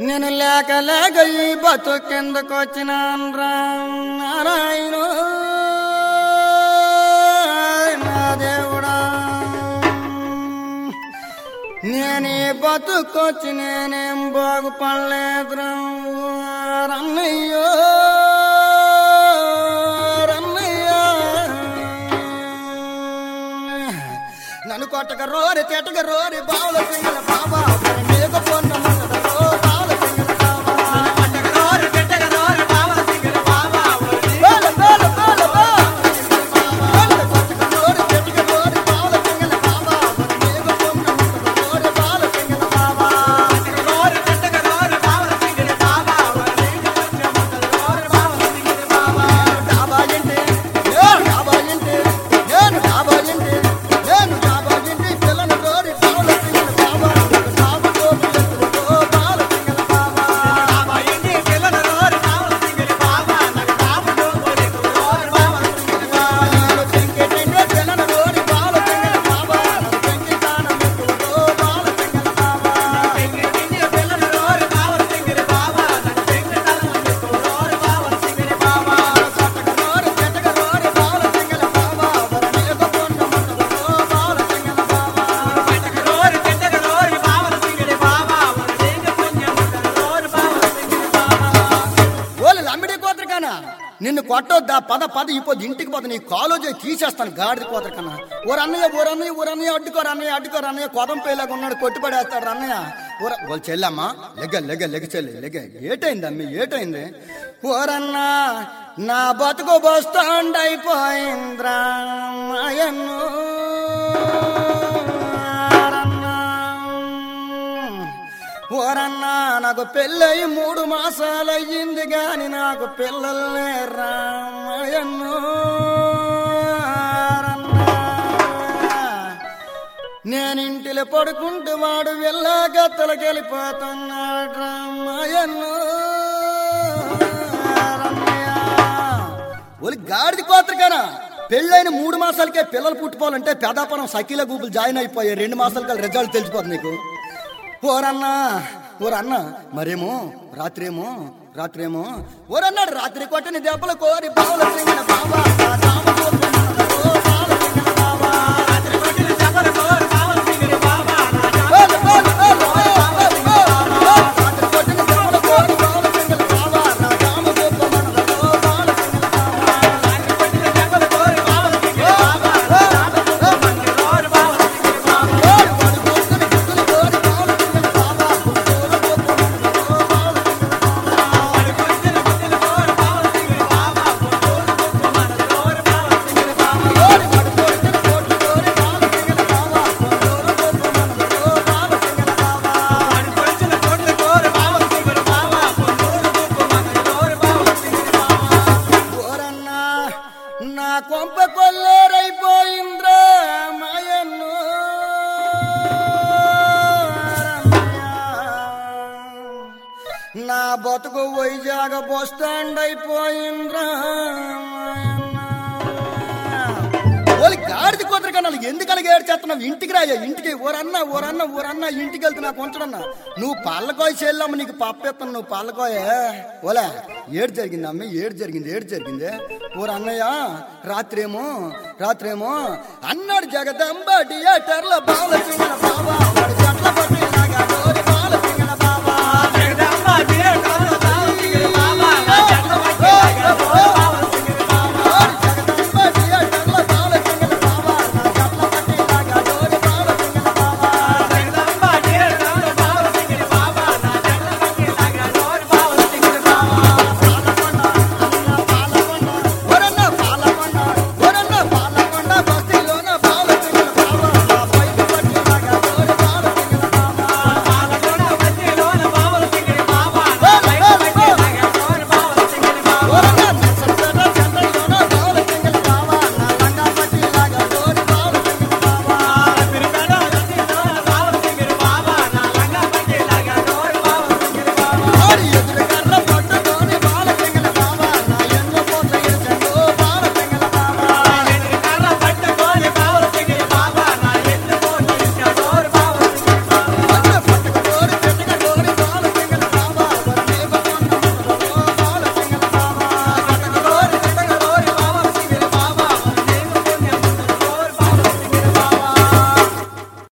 నేను లేక లేక ఈ బతుకెందుకు వచ్చినాను రా నారాయణ నా దేవుడా. నేను ఈ బతుకొచ్చి నేనేం బాగుపడలేదు రన్నయ్యో రన్నయ్యో. నన్ను కొట్టక రోరి తిట్టక రోరి బావుల సింగ కొట్టొద్దా? పద పద ఇప్పుడు ఇంటికి పోతే నీ కాలేజీ తీసేస్తాను గాడిద కోతరికన్నా కన్నా. అన్నయ్య ఓరు అన్నయ్య ఓరు అన్నయ్య అడ్డుకోరు అన్నయ్య అడ్డుకోరు అన్నయ్య కొదం పేలాగా ఉన్నాడు కొట్టుపడేస్తాడు అన్నయ్య. ఓర వాళ్ళు చెల్లమ్మా లెగ్గ లెగ్గ లెగ్గ చెల్లి లెగ్గ ఏటైంది అమ్మి ఏటైంది? ఓరన్నా నా బతుకు బస్తాండ్ అయిపోయింద్రా మాయన్ను నాకు పెళ్ళయి మూడు మాసాలయ్యింది గాని నాకు పిల్లలే రామయ్యను నేను ఇంటిలో పడుకుంటూ వాడు వెళ్ళాక తలకెళ్ళిపోతున్నాడు రామయ్యను ఒలి గాడిది కోతరికనా? పెళ్ళైన మూడు మాసాలకే పిల్లలు పుట్టుకోవాలంటే పెదాపురం సఖీల గూపులు జాయిన్ అయిపోయాయి. రెండు మాసాలకి రిజల్ట్ తెలిసిపోతుంది నీకు. ఓరన్నా ఓరన్నా మరేమో? రాత్రేమో? రాత్రేమో? ఓరన్నాడు రాత్రి కొట్టని దెబ్బలు కోరి బావుల సింగిన బాబా నా బతుకు వైజాగ బస్ స్టాండ్ గాడిది కుదర కన్నా ఎందుకు అలాగే ఏడ్చేస్తున్నావు ఇంటికి రాయ్యా ఇంటికి. ఊరన్నా ఊరన్నా ఊరన్నా ఇంటికి వెళ్తున్నా కొంచడన్నా నువ్వు పాలకోయ చెల్లమ్మ నీకు పప్పెత్తాను నువ్వు పాలకోయ. ఓలే ఏడు జరిగింది అమ్మ ఏడు జరిగింది ఏడు జరిగింది. ఊరు అన్నయ్య రాత్రేమో రాత్రేమో అన్నాడు జగదంబ థియేటర్లో బావ సింగన